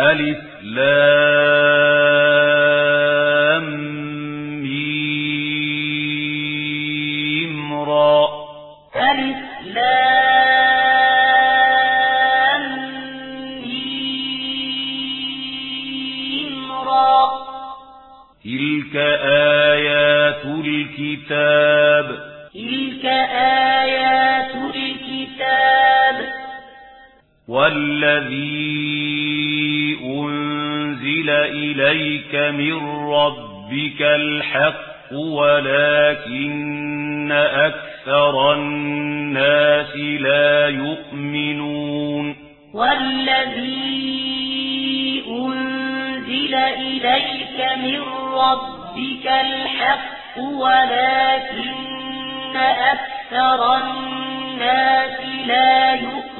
ألف لام ميم را. ألف لام ميم را. تلك آيات الكتاب. تلك آيات الكتاب. والذين إليك من ربك الحق ولكن أكثر الناس لا يؤمنون والذي أنزل إليك من ربك الحق ولكن أكثر الناس لا يؤمنون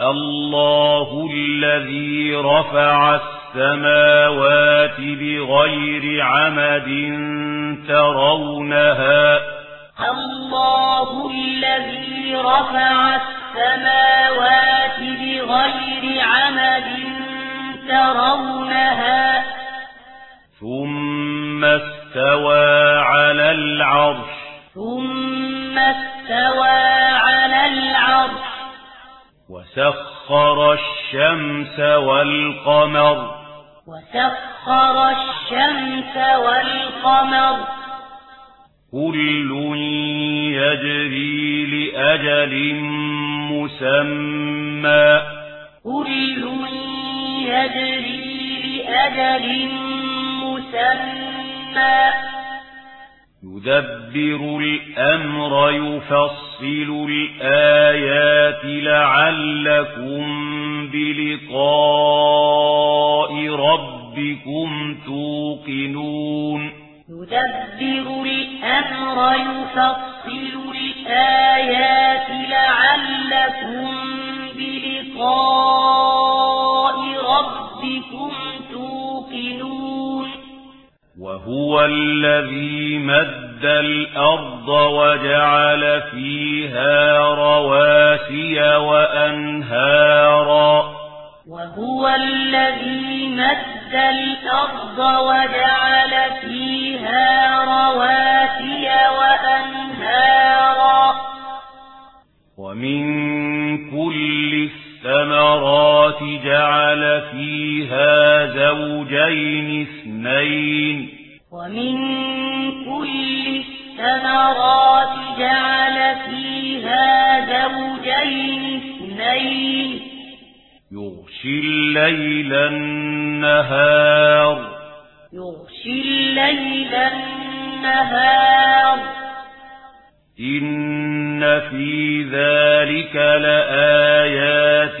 الله الذي رفع السماوات بغير عمد ترونها الله الذي رفع السماوات بغير عمد ترونها ثم استوى على العرش ثم وسخر الشمس والقمر. وسخر الشمس والقمر. كل يجري لأجل مسمى. كل يجري لأجل مسمى. يدبر الأمر يفصل الآيات لعلكم بلقاء ربكم توقنون يدبر الأمر يفصل الآيات لعلكم بلقاء ربكم توقنون وَهُوَ الَّذِي مَدَّ الْأَرْضَ وَجَعَلَ فِيهَا رَوَاسِيَ وَأَنْهَارًا وَهُوَ الَّذِي مَدَّ الْأَرْضَ وَجَعَلَ فِيهَا رَوَاسِيَ وَأَنْهَارًا وَمِن كُلِّ الثَّمَرَاتِ جَعَلَ فِيهَا زَوْجَيْنِ اثْنَيْنِ وَمِن كُلِّ الثَّمَرَاتِ جَعَلَ فِيهَا زَوْجَيْنِ اثْنَيْنِ يُغْشِي اللَّيْلَ النَّهَارَ يُغْشِي اللَّيْلَ النَّهَارَ إِنَّ فِي ذَلِكَ لَآيَاتٍ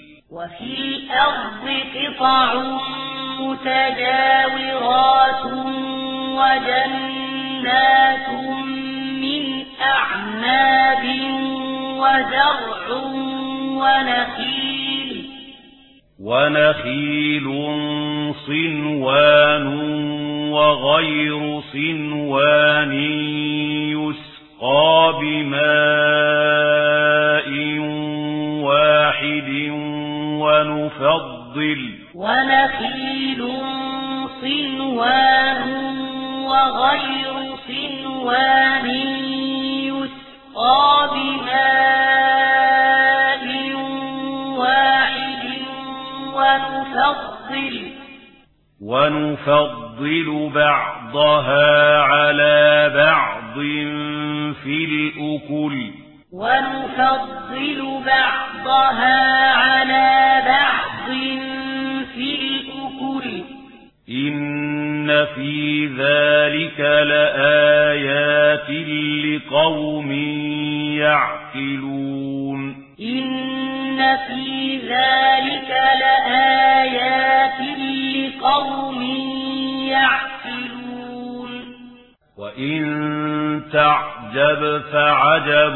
وفي الأرض قطع متجاورات وجنات من أعناب وزرع ونخيل ونخيل صنوان وغير صنوان يسقى بمال الظل ونخيل صنوان وغير صنوان يسقى بماء واحد ونفضل. ونفضل بعضها على بعض في الأكل. ونفضل بعضها على بعض إِنَّ فِي ذَلِكَ لَآيَاتٍ لِقَوْمٍ يَعْقِلُونَ إِنَّ فِي ذَلِكَ لَآيَاتٍ لِقَوْمٍ يَعْقِلُونَ وَإِن تَعْجَبْ فَعَجَبٌ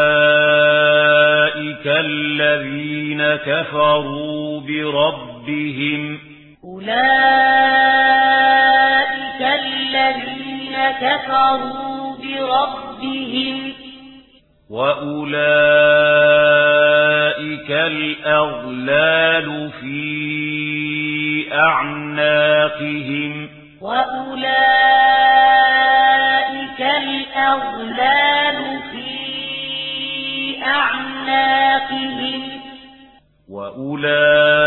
الذين كفروا بربهم. أولئك الذين كفروا بربهم. وأولئك الأغلال في أعناقهم. وأولئك الأغلال أعناقهم وأولئك